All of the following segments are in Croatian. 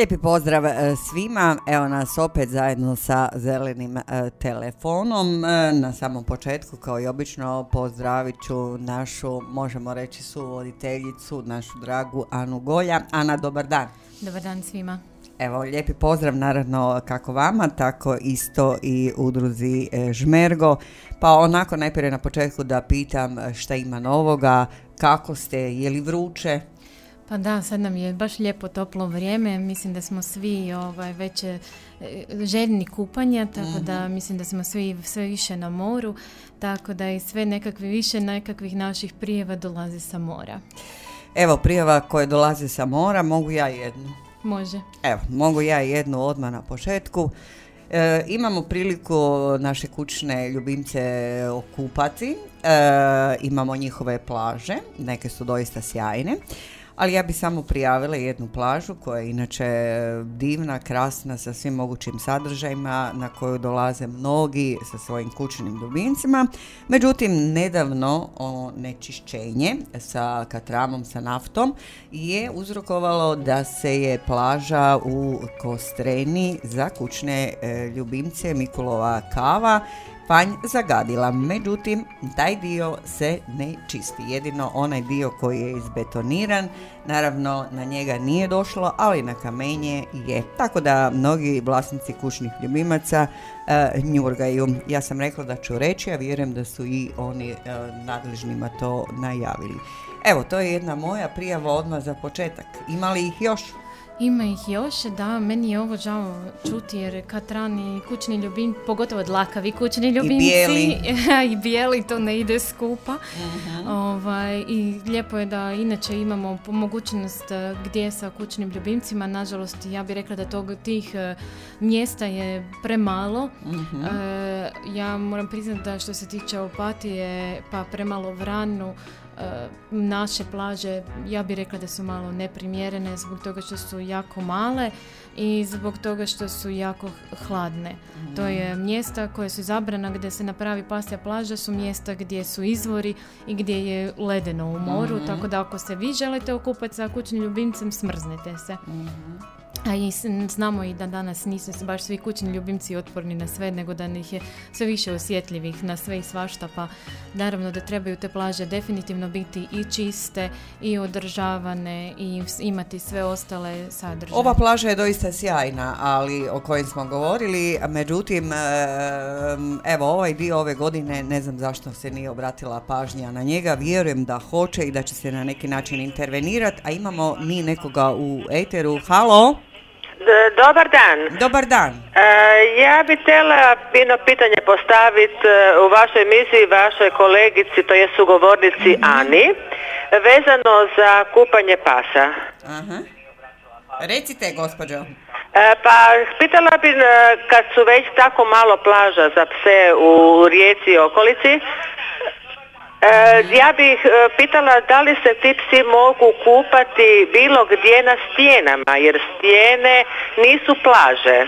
Lijepi pozdrav e, svima, evo nas opet zajedno sa zelenim e, telefonom. E, Na samom početku, kao i obično, pozdravit ću našu, možemo reći, suvoditeljicu, našu dragu Anu Golja. Ana, dobar dan. Dobar dan svima. Evo, lijepi pozdrav naravno kako vama, tako isto i udruzi Žmergo. Pa onako najprije na početku da pitam šta ima novoga, kako ste, je li vruće? Pa da, sad nam je baš lijepo toplo vrijeme. Mislim da smo svi ovaj, već e, željni kupanja, tako da mislim da smo svi sve više na moru, tako da i sve nekakvi više nekakvih naših prijeva dolazi sa mora. Evo, prijava koje dolaze sa mora, mogu ja jednu. Može. Evo, mogu ja jednu odmah na početku. E, imamo priliku naše kućne ljubimce okupati, E, imamo njihove plaže, neke su doista sjajne, ali ja bi samo prijavila jednu plažu koja je inače divna, krasna sa svim mogućim sadržajima na koju dolaze mnogi sa svojim kućnim ljubimcima. Međutim, nedavno onečišćenje sa katramom, sa naftom je uzrokovalo da se je plaža u Kostreni za kućne e, ljubimce Mikulova kava panj zagadila. Međutim, taj dio se ne čisti. Jedino onaj dio koji je izbetoniran, naravno na njega nije došlo, ali na kamenje je. Tako da mnogi vlasnici kućnih ljubimaca e, njurgaju. Ja sam rekla da ću reći, a vjerujem da su i oni e, nadležnima to najavili. Evo, to je jedna moja prijava odmah za početak. Ima li ih još? Ima ih još, da, meni je ovo žao čuti jer katran i kućni ljubim, pogotovo dlakavi kućni ljubimci bijeli. i bijeli to ne ide skupa. ovaj, I lijepo je da inače imamo mogućnost eh, gdje sa kućnim ljubimcima, nažalost ja bih rekla da tog, tih eh, mjesta je premalo. Eh, ja moram priznati da što se tiče Opatije pa premalo Vranu, e, naše plaže, ja bih rekla da su malo neprimjerene zbog toga što su jako male i zbog toga što su jako hladne. To je mjesta koje su izabrana gdje se napravi pasja plaža su mjesta gdje su izvori i gdje je ledeno u moru, tako da ako se vi želite okupati sa kućnim ljubimcem, smrznite se. A i znamo i da danas nisu baš svi kućni ljubimci otporni na sve, nego da ih je sve više osjetljivih na sve i svašta, pa naravno da trebaju te plaže definitivno biti i čiste i održavane i imati sve ostale sadržaje. Ova plaža je doista sjajna, ali o kojim smo govorili, međutim, evo ovaj dio ove godine, ne znam zašto se nije obratila pažnja na njega, vjerujem da hoće i da će se na neki način intervenirati, a imamo mi nekoga u eteru. Halo, Dobar dan. dobar dan. E, ja bih htjela jedno pitanje postaviti u vašoj emisiji, vašoj kolegici, to je sugovornici Ani, vezano za kupanje pasa. Aha. Recite, gospođo. E, pa pitala bi e, kad su već tako malo plaža za pse u rijeci i okolici, e, ja bih e, pitala da li se ti psi mogu kupati bilo gdje na stijenama, jer stijene nisu plaže.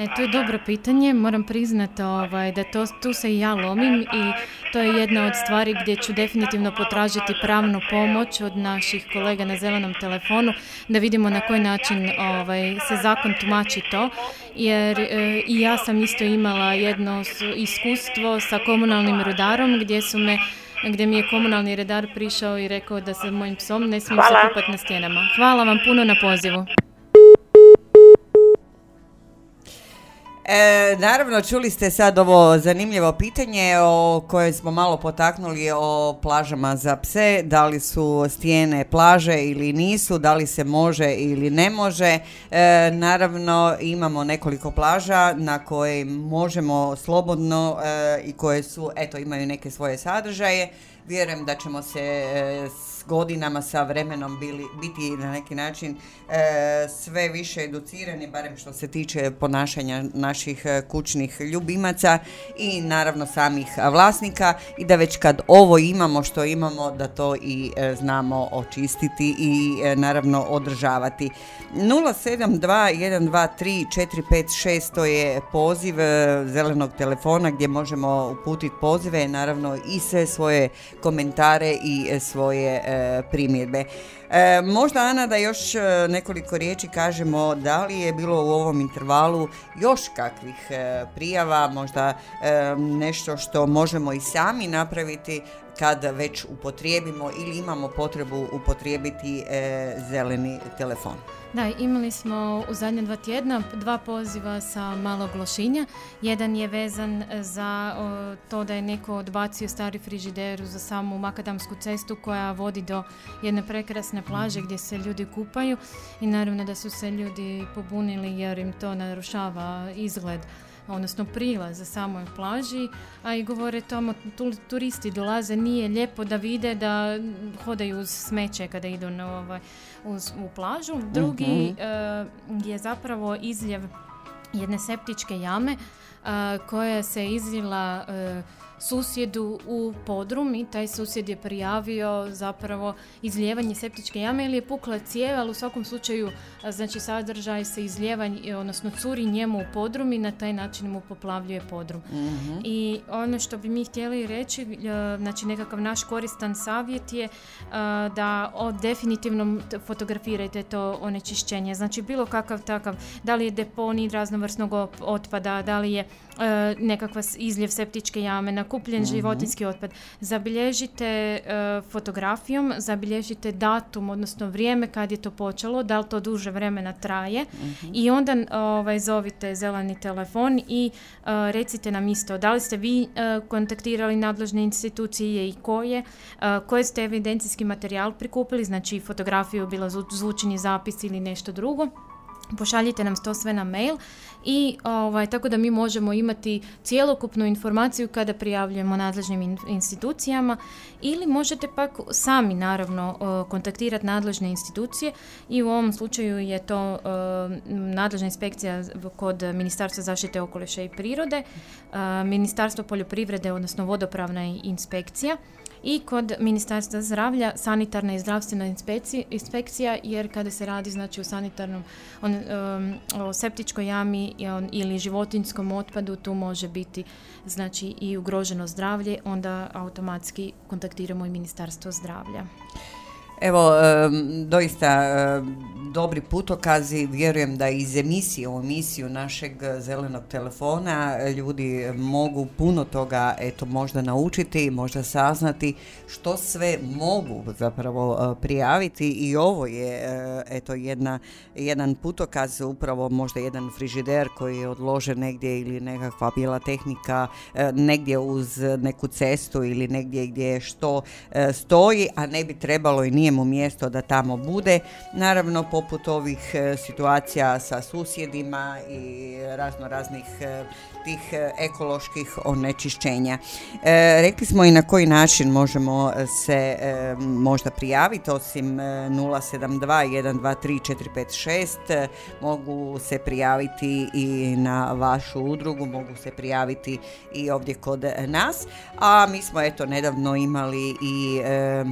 E, to je dobro pitanje, moram priznati ovaj, da to, tu se i ja lomim i to je jedna od stvari gdje ću definitivno potražiti pravnu pomoć od naših kolega na zelenom telefonu da vidimo na koji način ovaj, se zakon tumači to jer e, i ja sam isto imala jedno iskustvo sa komunalnim rudarom gdje su me gdje mi je komunalni redar prišao i rekao da se mojim psom ne smijem Hvala. se kupati na stjenama. Hvala vam puno na pozivu. E, naravno, čuli ste sad ovo zanimljivo pitanje o kojem smo malo potaknuli o plažama za pse, da li su stijene plaže ili nisu, da li se može ili ne može. E, naravno, imamo nekoliko plaža na koje možemo slobodno e, i koje su, eto, imaju neke svoje sadržaje. Vjerujem da ćemo se e, s godinama, sa vremenom bili, biti na neki način e, sve više educirani, barem što se tiče ponašanja naših e, kućnih ljubimaca i naravno samih vlasnika i da već kad ovo imamo što imamo da to i znamo očistiti i naravno održavati. 072-123-456 to je poziv zelenog telefona gdje možemo uputiti pozive, naravno i sve svoje komentare i e, svoje e, primjedbe. E, možda Ana da još nekoliko riječi kažemo da li je bilo u ovom intervalu još kakvih prijava, možda nešto što možemo i sami napraviti kad već upotrijebimo ili imamo potrebu upotrijebiti e, zeleni telefon. Da, imali smo u zadnje dva tjedna dva poziva sa malog lošinja. Jedan je vezan za o, to da je neko odbacio stari frižider za samu makadamsku cestu koja vodi do jedne prekrasne plaže gdje se ljudi kupaju i naravno da su se ljudi pobunili jer im to narušava izgled odnosno prilaz za samoj plaži, a i govore tamo, tu, turisti dolaze, nije lijepo da vide da hodaju uz smeće kada idu na ovaj, uz, u plažu. Drugi eh, je zapravo izljev jedne septičke jame eh, koja se izljela eh, susjedu u podrum i taj susjed je prijavio zapravo izlijevanje septičke jame ili je pukla cijev, ali u svakom slučaju a, znači sadržaj se izlijeva, i- odnosno curi njemu u podrum i na taj način mu poplavljuje podrum. I ono što bi mi htjeli reći, e, znači nekakav naš koristan savjet je e, da definitivno fotografirajte to onečišćenje. Znači bilo kakav takav, da li je deponij raznovrsnog otpada, da li je e, nekakva izljev septičke jame, nakupljen životinski otpad. Zabilježite e, fotografijom, zabilježite datum, odnosno vrijeme kad je to počelo, da li to duže vremena traje i onda ovaj, zovite zeleni telefon i e, recite nam isto da li ste vi e, kontaktirali nadležne institucije i koje, koje ste evidencijski materijal prikupili, znači fotografiju, bilo zvu- zvučni zapis ili nešto drugo. Pošaljite nam to sve na mail i ovaj, tako da mi možemo imati cjelokupnu informaciju kada prijavljujemo nadležnim in- institucijama ili možete pak sami naravno kontaktirati nadležne institucije i u ovom slučaju je to nadležna inspekcija kod Ministarstva zaštite okoliša i prirode, Ministarstvo poljoprivrede odnosno vodopravna inspekcija i kod Ministarstva zdravlja sanitarna i zdravstvena inspekci- inspekcija jer kada se radi znači o sanitarnom on, em, o septičkoj jami ili životinjskom otpadu tu može biti znači i ugroženo zdravlje onda automatski kontaktiramo i Ministarstvo zdravlja. Evo, doista dobri putokazi, vjerujem da iz emisije u emisiju našeg zelenog telefona e, ljudi mogu puno toga eto možda naučiti, možda saznati što sve mogu zapravo e, prijaviti. I ovo je e, eto jedna, jedan putokaz, upravo možda jedan frižider koji je odložen negdje ili nekakva bijela tehnika negdje uz neku cestu ili negdje gdje što stoji, a ne bi trebalo i nije mu mjesto da tamo bude. Naravno, poput ovih e, situacija sa susjedima i razno raznih e, tih e, ekoloških onečišćenja. E, rekli smo i na koji način možemo se e, možda prijaviti, osim e, 072 123 456, e, mogu se prijaviti i na vašu udrugu, mogu se prijaviti i ovdje kod nas, a mi smo eto nedavno imali i e,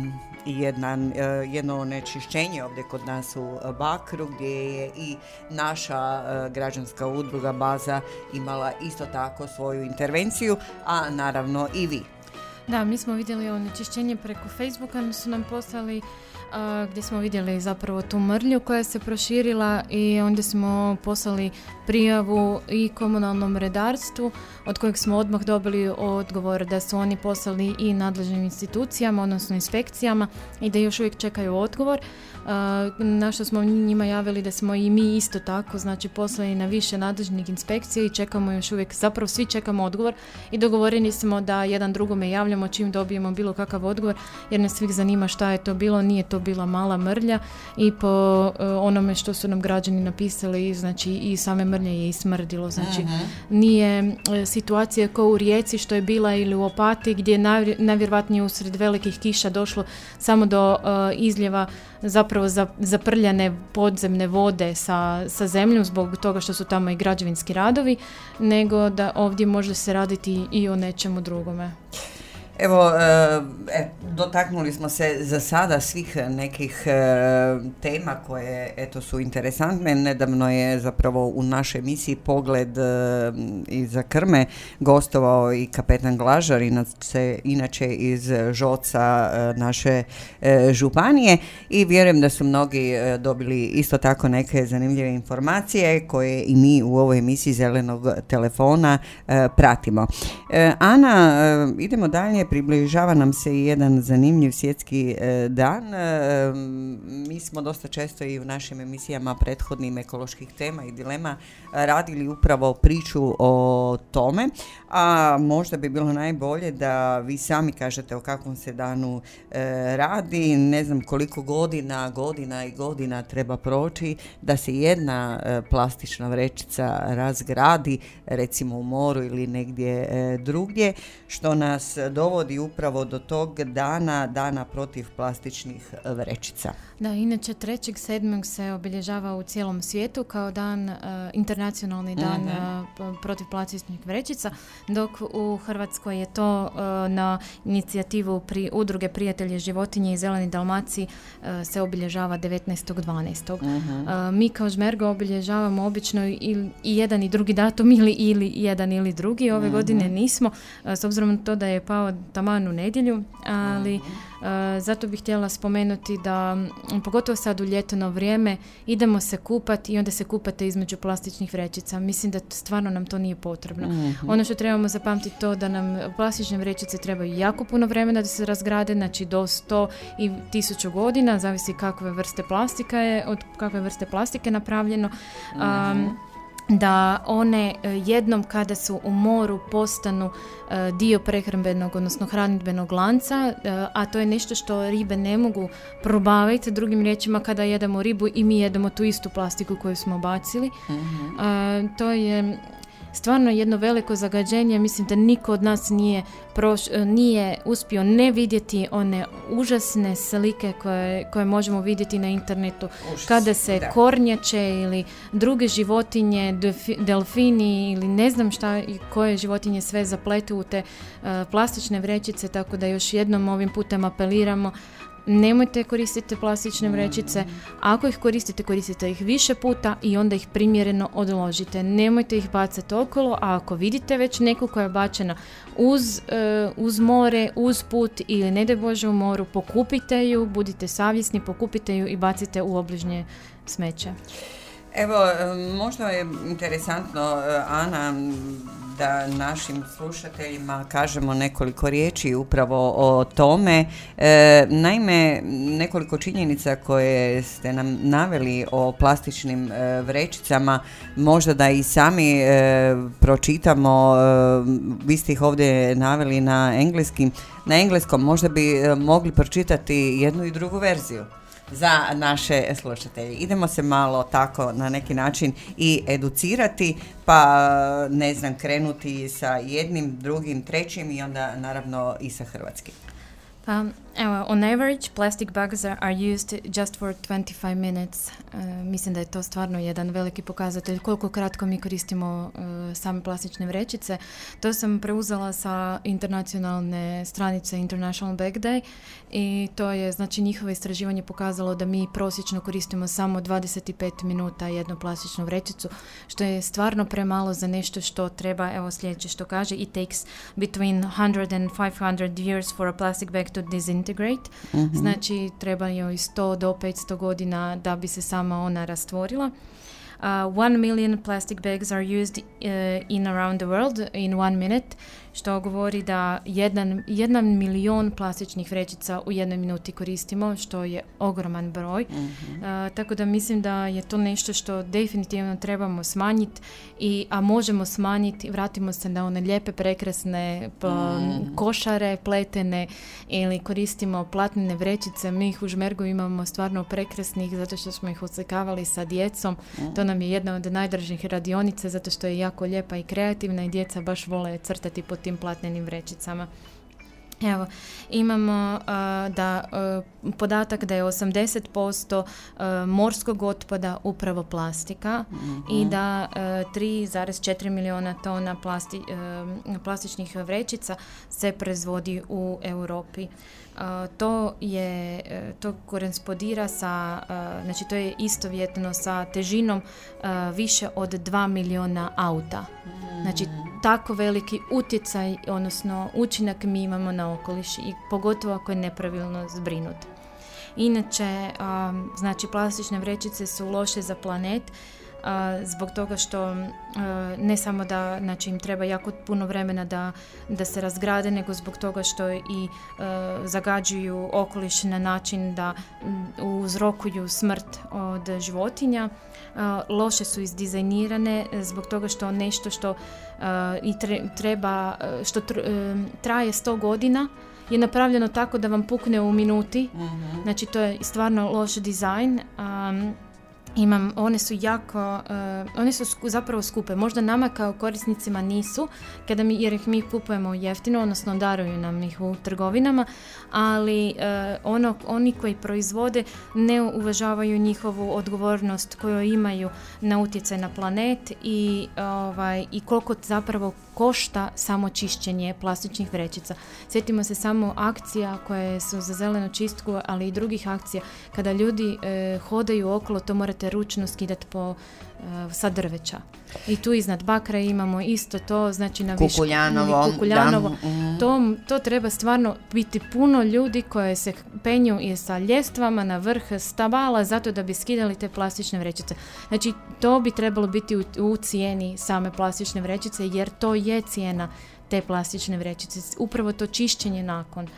jedan, e, jedno onečišćenje ovdje kod nas u Bakru gdje je i naša e, građanska udruga Baza imala isto tako svoju intervenciju, a naravno i vi. Da, mi smo vidjeli onečišćenje preko Facebooka, su nam poslali gdje smo vidjeli zapravo tu mrlju koja se proširila i onda smo poslali prijavu i komunalnom redarstvu od kojeg smo odmah dobili odgovor da su oni poslali i nadležnim institucijama, odnosno inspekcijama i da još uvijek čekaju odgovor. Na što smo njima javili da smo i mi isto tako znači poslali na više nadležnih inspekcija i čekamo još uvijek, zapravo svi čekamo odgovor i dogovoreni smo da jedan drugome javljamo čim dobijemo bilo kakav odgovor jer nas svih zanima šta je to bilo, nije to bila mala mrlja i po e, onome što su nam građani napisali znači i same mrlje je i smrdilo znači nije e, situacija kao u Rijeci što je bila ili u Opati gdje je najvjerojatnije usred velikih kiša došlo samo do e, izljeva zapravo zaprljane podzemne vode sa, sa zemljom zbog toga što su tamo i građevinski radovi, nego da ovdje može se raditi i o nečemu drugome. Evo, e, dotaknuli smo se za sada svih nekih e, tema koje eto su interesantne. Nedavno je zapravo u našoj emisiji Pogled e, iza krme gostovao i kapetan Glažar, inače, inače iz Žoca naše županije i vjerujem da su mnogi dobili isto tako neke zanimljive informacije koje i mi u ovoj emisiji Zelenog telefona pratimo. Ana, idemo dalje približava nam se i jedan zanimljiv svjetski e, dan. E, mi smo dosta često i u našim emisijama prethodnim ekoloških tema i dilema radili upravo priču o tome, a možda bi bilo najbolje da vi sami kažete o kakvom se danu e, radi, ne znam koliko godina, godina i godina treba proći da se jedna plastična vrećica razgradi, recimo u moru ili negdje drugdje, što nas dovodi dovodi upravo do tog dana, dana protiv plastičnih vrećica. Da, inače 3.7. se obilježava u cijelom svijetu kao dan, uh, internacionalni dan uh, protiv plastičnih vrećica, dok u Hrvatskoj je to uh, na inicijativu pri udruge Prijatelje životinje i Zeleni Dalmaciji se obilježava 19.12. Uh-huh. Mi kao Žmergo obilježavamo obično i, i jedan i drugi datum ili, ili jedan ili drugi. Ove godine nismo, s obzirom na to da je pao taman u nedjelju, ali E, zato bih htjela spomenuti da, pogotovo sad u ljeteno vrijeme, idemo se kupati i onda se kupate između plastičnih vrećica. Mislim da stvarno nam to nije potrebno. Mhm. Ono što trebamo zapamtiti to da nam plastične vrećice trebaju jako puno vremena da se razgrade, znači do 100 i 1000 godina, zavisi kakve vrste plastika je, od kakve vrste plastike napravljeno. Mhm da one e, jednom kada su u moru postanu e, dio prehrambenog, odnosno hranidbenog lanca, e, a to je nešto što ribe ne mogu probaviti. Drugim riječima, kada jedemo ribu i mi jedemo tu istu plastiku koju smo bacili. Mhm. To je stvarno jedno veliko zagađenje. Mislim da niko od nas nije, proš, nije uspio ne vidjeti one užasne slike koje, koje možemo vidjeti na internetu kada se da. kornjače ili druge životinje, delfini ili ne znam šta i koje životinje sve zapletu u te plastične vrećice, tako da još jednom ovim putem apeliramo nemojte koristiti plastične vrećice. Ako ih koristite, koristite ih više puta i onda ih primjereno odložite. Nemojte ih bacati okolo, a ako vidite već neku koja je bačena uz, uh, uz more, uz put ili ne daj Bože u moru, pokupite ju, budite savjesni, pokupite ju i bacite u obližnje smeće. Evo, možda je interesantno, e, Ana, da našim slušateljima kažemo nekoliko riječi upravo o tome. E, naime, nekoliko činjenica koje ste nam naveli o plastičnim e, vrećicama, možda da i sami e, pročitamo, vi ste ih ovdje naveli na engleskim, na engleskom, možda bi mogli pročitati jednu i drugu verziju za naše slušatelje. Idemo se malo tako na neki način i educirati, pa ne znam, krenuti sa jednim, drugim, trećim i onda naravno i sa hrvatskim. Um, evo, on average, plastic bags are, are used just for 25 minutes. Uh, mislim da je to stvarno jedan veliki pokazatelj koliko kratko mi koristimo uh, same plastične vrećice. To sam preuzela sa internacionalne stranice International Bag Day i to je, znači, njihovo istraživanje pokazalo da mi prosječno koristimo samo 25 minuta jednu plastičnu vrećicu, što je stvarno premalo za nešto što treba, evo sljedeće što kaže, it takes between 100 and 500 years for a plastic bag to disintegrate. Znači, treba joj 100 do 500 godina da bi se sama ona rastvorila. Uh, one million plastic bags are used uh, in around the world in one minute, što govori da jedan, jedan milion plastičnih vrećica u jednoj minuti koristimo, što je ogroman broj. Uh, tako da mislim da je to nešto što definitivno trebamo smanjiti, i, a možemo smanjiti, vratimo se na one lijepe, prekrasne p- košare, pletene ili koristimo platnene vrećice. Mi ih u Žmergu imamo stvarno prekrasnih zato što smo ih oslikavali sa djecom. To nam je jedna od najdražih radionica zato što je jako lijepa i kreativna i djeca baš vole crtati po tim platnenim vrećicama. Evo, imamo a, da a, podatak da je 80% a, morskog otpada upravo plastika i da a, 3,4 milijuna tona plasti, plastičnih vrećica se proizvodi u Europi. To je, to korespondira sa, znači to je istovjetno sa težinom više od 2 milijuna auta. Znači, tako veliki utjecaj, odnosno učinak mi imamo na okoliš i pogotovo ako je nepravilno zbrinut. Inače, znači plastične vrećice su loše za planet a, zbog toga što a, ne samo da znači, im treba jako puno vremena da, da se razgrade, nego zbog toga što i a, zagađuju okoliš na način da uzrokuju smrt od životinja. Loše su izdizajnirane zbog toga što nešto što i tre- treba, što e, traje 100 godina je napravljeno tako da vam pukne u minuti. Znači to je stvarno loš dizajn. Um, imam, one su jako, uh, one su sku- zapravo skupe. Možda nama kao korisnicima nisu, kada mi, jer ih mi kupujemo jeftino, odnosno daruju nam ih u trgovinama, ali uh, ono, oni koji proizvode ne uvažavaju njihovu odgovornost koju imaju na utjecaj na planet i, ovaj, i koliko zapravo košta samo čišćenje plastičnih vrećica. Sjetimo se samo akcija koje su za zelenu čistku, ali i drugih akcija. Kada ljudi e, hodaju okolo, to morate ručno skidati po, e, sa drveća. I tu iznad Bakra imamo isto to, znači na višku- Kukuljanovo, Kukuljanovo. da, mhm. To, to treba stvarno biti puno ljudi koje se penju i sa ljestvama na vrh stabala zato da bi skidali te plastične vrećice. Znači to bi trebalo biti u, u cijeni same plastične vrećice jer to je cijena te plastične vrećice. Upravo to čišćenje nakon.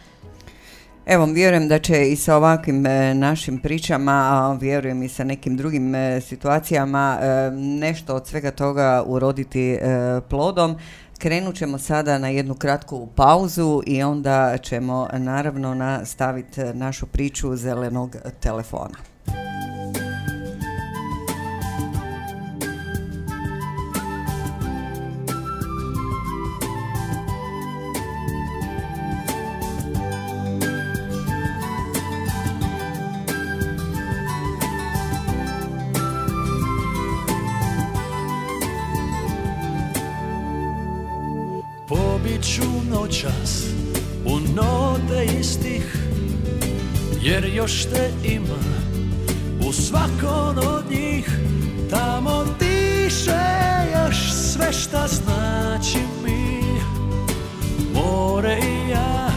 Evo, vjerujem da će i sa ovakvim e, našim pričama, a vjerujem i sa nekim drugim e, situacijama, e, nešto od svega toga uroditi plodom. Krenut ćemo sada na jednu kratku pauzu i onda ćemo naravno nastaviti našu priču zelenog telefona. Noćas u note istih Jer još te ima u svakom od njih. Tamo diše još sve šta znači mi. More i ja,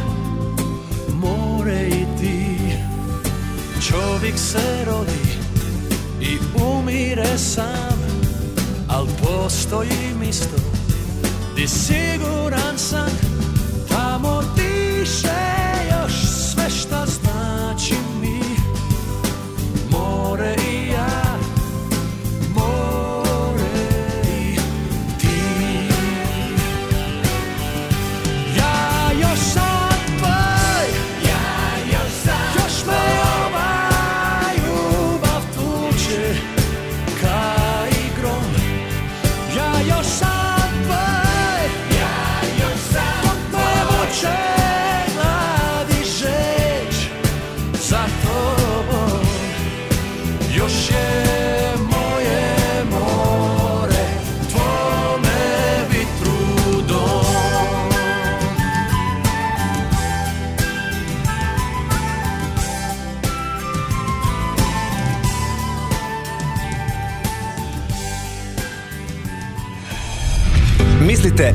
more i ti. Čovjek se rodi i umire sam Al postoji misto Di siguran sam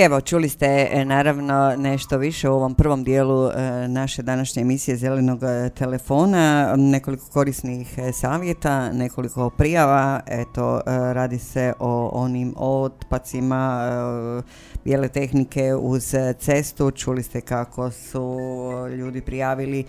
Evo, čuli ste e, naravno nešto više u ovom prvom dijelu e, naše današnje emisije Zelenog e, telefona, nekoliko korisnih savjeta, nekoliko prijava, eto, radi se o onim otpacima bijele tehnike uz cestu, čuli ste kako su ljudi prijavili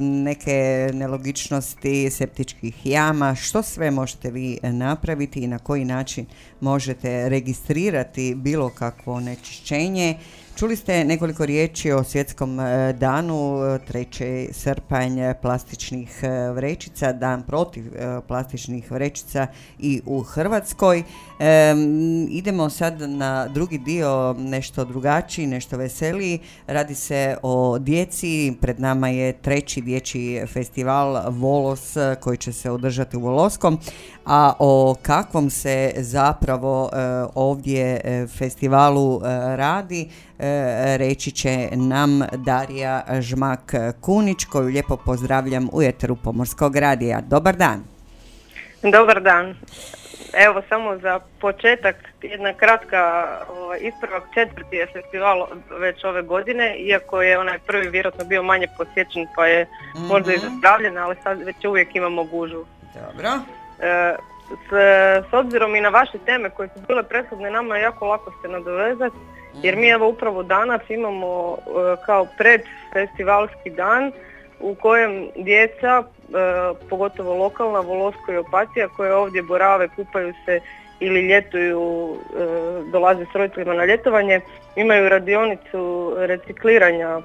neke nelogičnosti septičkih jama, što sve možete vi napraviti i na koji način možete registrirati bilo kakvo onečišćenje. Čuli ste nekoliko riječi o svjetskom e, danu, e, 3. srpanj e, plastičnih e, vrećica, dan protiv e, plastičnih vrećica i u Hrvatskoj. Em, idemo sad na drugi dio, nešto drugačiji, nešto veseliji. Radi se o djeci, pred nama je treći dječji festival Volos e, koji će se održati u Voloskom, a o kakvom se zapravo e, ovdje e, festivalu e, radi e, reći će nam Darija Žmak-Kunić koju lijepo pozdravljam u Eteru Pomorskog radija. Dobar dan! Dobar dan. Evo samo za početak jedna kratka ovaj, ispravak četvrti je festival već ove godine, iako je onaj prvi vjerojatno bio manje posjećen pa je možda i Mhm. zapravljen, ali sad već uvijek imamo gužu. Dobro. E, s, s obzirom i na vaše teme koje su bile prethodne, nama je jako lako se nadovezati, jer mi evo upravo danas imamo e, kao predfestivalski dan u kojem djeca, e, pogotovo lokalna, Volosko i Opatija, koje ovdje borave, kupaju se ili ljetuju, e, dolaze s roditeljima na ljetovanje, imaju radionicu recikliranja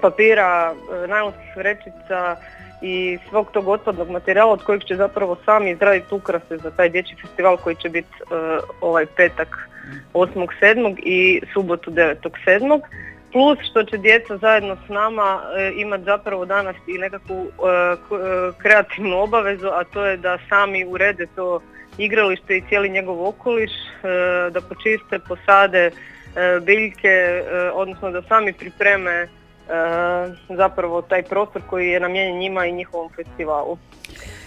papira, najlonskih vrećica i svog tog otpadnog materijala od kojeg će zapravo sami izraditi ukrase za taj dječji festival koji će biti e, ovaj petak 8.7. i subotu 9.7. Plus što će djeca zajedno s nama e, imati zapravo danas i nekakvu e, kreativnu obavezu, a to je da sami urede to igralište i cijeli njegov okoliš, da počiste, posade biljke, odnosno da sami pripreme zapravo taj prostor koji je namijenjen njima i njihovom festivalu.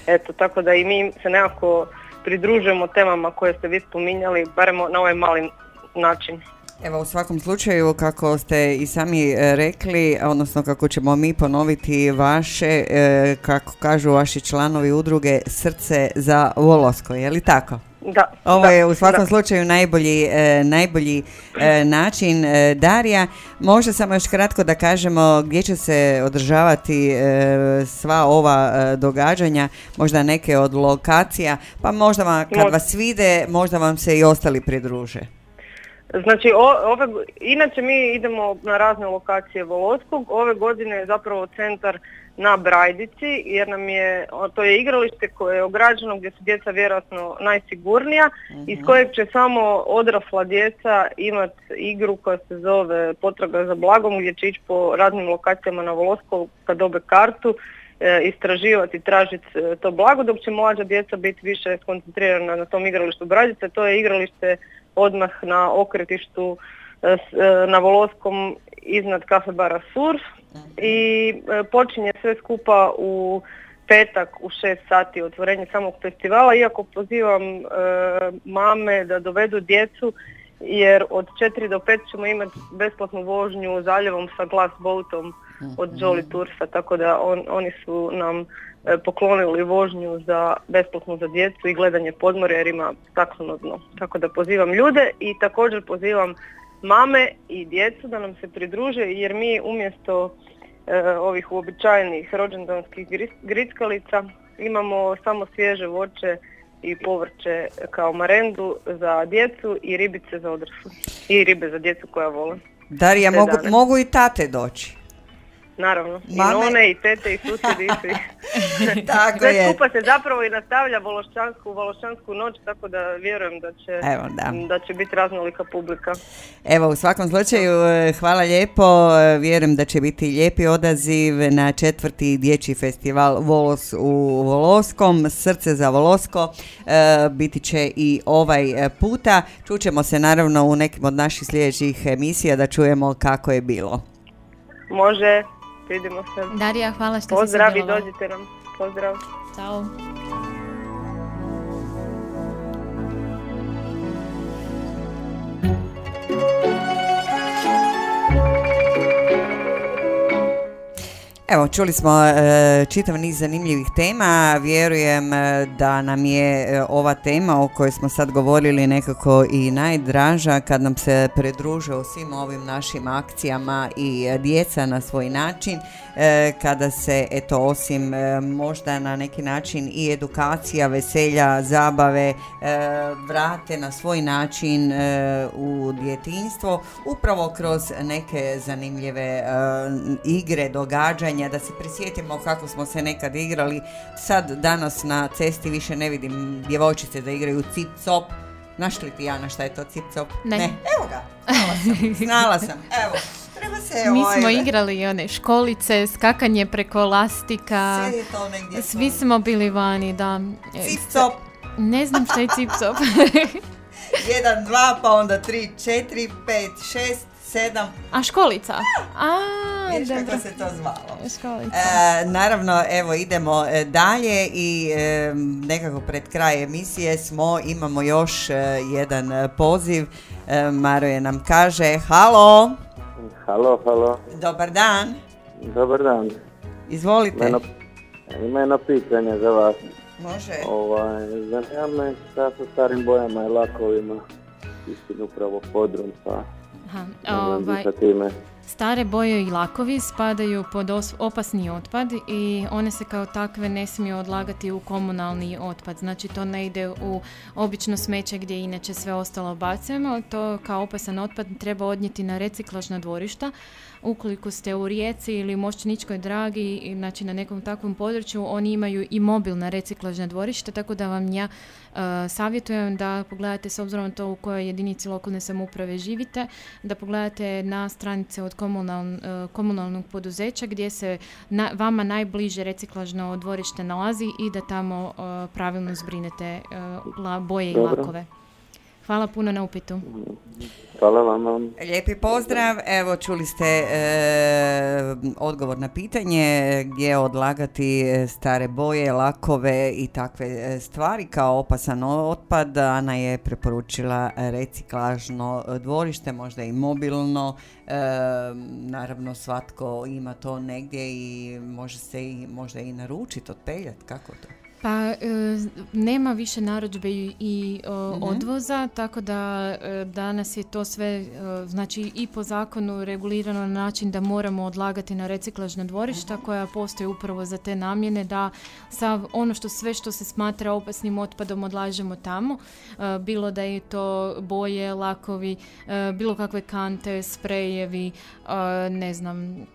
Eto, tako da i mi se nekako pridružujemo temama koje ste vi spominjali, barem na ovaj mali način. Evo u svakom slučaju kako ste i sami e, rekli, odnosno kako ćemo mi ponoviti vaše, e, kako kažu vaši članovi udruge, srce za Volosko, je li tako? Da. Ovo da, je u svakom da. slučaju najbolji, e, najbolji e, način. E, Darija, možda samo još kratko da kažemo gdje će se održavati e, sva ova e, događanja, možda neke od lokacija, pa možda vam, kad vas vide, možda vam se i ostali pridruže. Znači, o- ove, inače mi idemo na razne lokacije Voloskog. Ove godine je zapravo centar na Brajdici, jer nam je, to je igralište koje je ograđeno gdje su djeca vjerojatno najsigurnija, iz kojeg će samo odrasla djeca imati igru koja se zove Potraga za blagom, gdje će ići po raznim lokacijama na Volosku kad dobe kartu, e, istraživati, tražiti e, to blago, dok će mlađa djeca biti više skoncentrirana na tom igralištu Brajdice. To je igralište odmah na okretištu e, na Voloskom iznad kafe bara Sur i e, počinje sve skupa u petak u 6 sati otvorenje samog festivala, iako pozivam e, mame da dovedu djecu jer od 4 do 5 ćemo imati besplatnu vožnju zaljevom sa glass boatom od Jolly Toursa, tako da on- oni su nam e, poklonili vožnju za besplatnu za djecu i gledanje podmorja jer ima stakleno dno. Tako da pozivam ljude i također pozivam mame i djecu da nam se pridruže jer mi umjesto e, ovih uobičajenih rođendanskih grickalica imamo samo svježe voće i povrće kao marendu za djecu i ribice za odrasle. I ribe za djecu koja vole. Darija, mogu, dane. mogu i tate doći? Naravno, i Mame. none, i tete, i susjedi, i svi. Tako Sve je. skupa se zapravo i nastavlja Vološćansku, Vološćansku noć, tako da vjerujem da će, Evo, da. da će biti raznolika publika. Evo, u svakom slučaju, e, hvala lijepo. E, Vjerujem da će biti lijepi odaziv na četvrti dječji festival Volos u Voloskom. Srce za Volosko e, biti će i ovaj e, puta. Čućemo se naravno u nekim od naših sljedećih emisija da čujemo kako je bilo. Može, vidimo se. Darija, hvala što si Pozdrav i dođite nam. Pozdrav. Ćao. Evo, čuli smo e, čitav niz zanimljivih tema. Vjerujem e, da nam je e, ova tema o kojoj smo sad govorili nekako i najdraža kad nam se pridruže u svim ovim našim akcijama i e, djeca na svoj način. kada se, eto, osim možda na neki način i edukacija, veselja, zabave, vrate na svoj način u djetinjstvo, upravo kroz neke zanimljive igre, događanja, da se prisjetimo kako smo se nekad igrali. Sad danas na cesti više ne vidim djevojčice da igraju cip-cop. Znaš li ti, Jana, šta je to cip-cop? Ne. Evo ga, znala sam, znala sam. Evo, treba se... Mi ovaj, smo igrali i one školice, skakanje preko lastika. Sve je to negdje Svi to. smo bili vani, da. Cip-cop. Ne znam što je cip-cop. Jedan, dva, pa onda tri, četiri, pet, šest, sedam. A školica? A, dobro. kako se to zvalo. Školica. E, naravno, evo idemo e, dalje i e, nekako pred kraj emisije smo, imamo još e, jedan e, poziv. E, Maroje nam kaže, halo, Halo, halo, dobar dan, dobar dan. izvolite. Ima jedno, ima jedno pitanje za vas. Može. Ovaj, zanima me šta sa starim bojama i lakovima. Istim upravo podrum, pa Aha, ne znam di ovaj, sa time. Stare boje i lakovi spadaju pod opasni otpad i one se kao takve ne smiju odlagati u komunalni otpad. Znači to ne ide u obično smeće gdje inače sve ostalo bacujemo. To kao opasan otpad treba odnijeti na reciklažna dvorišta. Ukoliko ste u Rijeci ili Mošćeničkoj dragi, znači na nekom takvom području, oni imaju i mobilna reciklažna dvorišta, tako da vam ja e, savjetujem da pogledate s obzirom na to u kojoj jedinici lokalne samouprave živite, da pogledate na stranice od komunal- e, komunalnog poduzeća gdje se na- vama najbliže reciklažno dvorište nalazi i da tamo e, pravilno zbrinete e, boje i lakove. Hvala puno na upitu. Hvala vama. Lijepi pozdrav, evo čuli ste e, odgovor na pitanje gdje odlagati e, stare boje, lakove i takve e, stvari kao opasan otpad. Ana je preporučila reciklažno dvorište, možda i mobilno. E, naravno svatko ima to negdje i može se i možda i naručiti, otpeljati, kako to? Pa e, nema više narudžbe i, o, Mhm. odvoza, tako da e, danas je to sve e, znači i po zakonu regulirano na način da moramo odlagati na reciklažna dvorišta koja postoje upravo za te namjene da sav ono što sve što se smatra opasnim otpadom odlažemo tamo, E, bilo da je to boje, lakovi, e, bilo kakve kante, sprejevi, e, ne znam, E,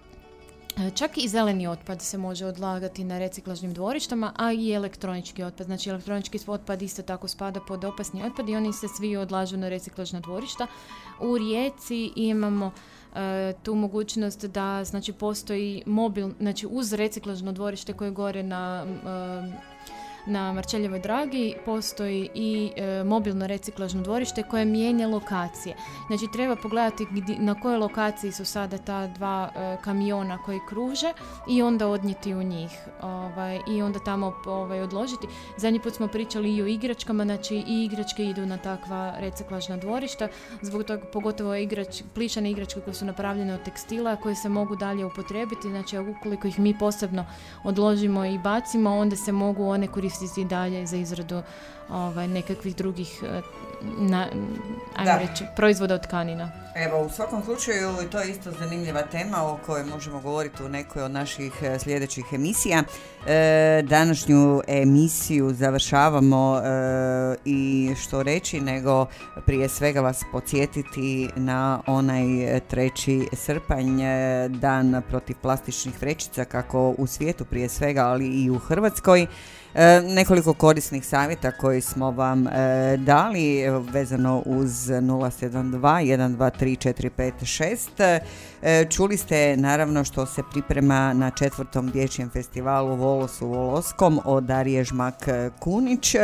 Čak i zeleni otpad se može odlagati na reciklažnim dvorištama, a i elektronički otpad. Znači elektronički otpad isto tako spada pod opasni otpad i oni se svi odlažu na reciklažna dvorišta. U Rijeci imamo e, tu mogućnost da znači postoji mobil, znači uz reciklažno dvorište koje je gore na e, na Marčeljevoj dragi postoji i e, mobilno reciklažno dvorište koje mijenja lokacije. Znači treba pogledati gdje- na kojoj lokaciji su sada ta dva e, kamiona koji kruže i onda odnijeti u njih ovaj, i onda tamo ovaj, odložiti. Zadnji put smo pričali i o igračkama, znači i igračke idu na takva reciklažna dvorišta, zbog toga pogotovo igrač, plišane igračke koje su napravljene od tekstila koje se mogu dalje upotrijebiti, znači ukoliko ih mi posebno odložimo i bacimo, onda se mogu one koristiti i dalje za izradu ovaj, nekakvih drugih e, na, ajmo Da. reći, proizvoda od tkanina. Evo, u svakom slučaju to je isto zanimljiva tema o kojoj možemo govoriti u nekoj od naših e, sljedećih emisija. E, današnju emisiju završavamo e, i što reći nego prije svega vas podsjetiti na onaj treći srpanj, e, dan protiv plastičnih vrećica kako u svijetu prije svega, ali i u Hrvatskoj. E, nekoliko korisnih savjeta koji smo vam e, dali vezano uz 072 123 456. E, čuli ste naravno što se priprema na četvrtom dječjem festivalu Volos u Voloskom od Darije Žmak Kunić.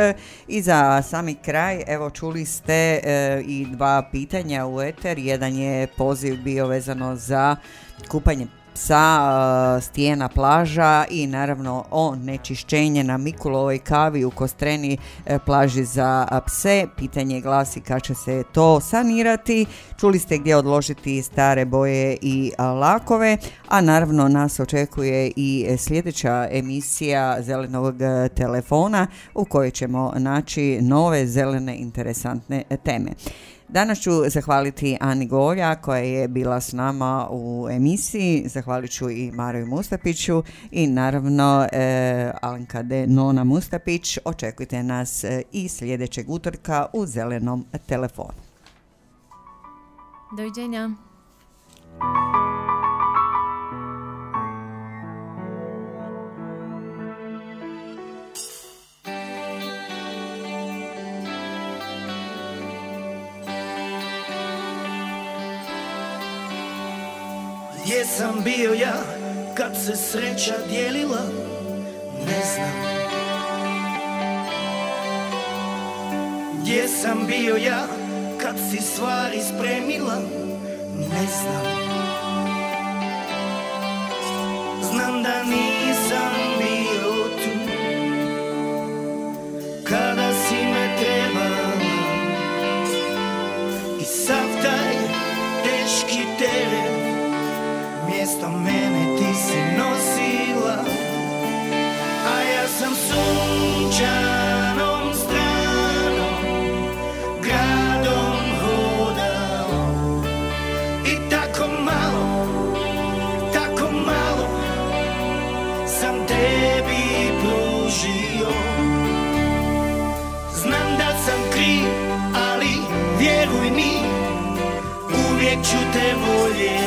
I za sami kraj, evo čuli ste i dva pitanja u eter. Jedan je poziv bio vezano za kupanje psa, e, stijena plaža i naravno o nečišćenje na Mikulovoj kavi u Kostreni e, plaži za pse. Pitanje glasi kad će se to sanirati. Čuli ste gdje odložiti stare boje i lakove, a naravno nas očekuje i sljedeća emisija zelenog e, telefona u kojoj ćemo naći nove zelene interesantne teme. Danas ću zahvaliti Ani Golja koja je bila s nama u emisiji, zahvalit ću i Mariju Mustapiću i naravno e, Alenka de Nona Mustapić. Očekujte nas e, i sljedećeg utorka u zelenom telefonu. Doviđenja. Sam bio ja kad se sreća dijelila Ne znam. Gdje sam bio ja kad si stvari spremila Ne znam. Znam da nisam sam sunčanom stranom Gradom hodao I tako malo, tako malo Sam tebi pružio. Znam da sam kriv, ali vjeruj mi Uvijek ću te voljeti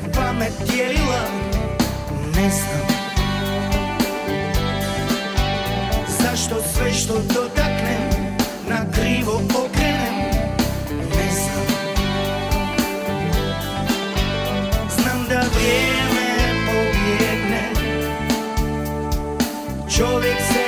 se pamet dijelila, ne znam. Zašto sve što dotaknem na krivo okrenem, ne znam. Znam da vrijeme pobjegne Čovjek se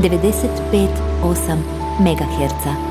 95,8 MHz.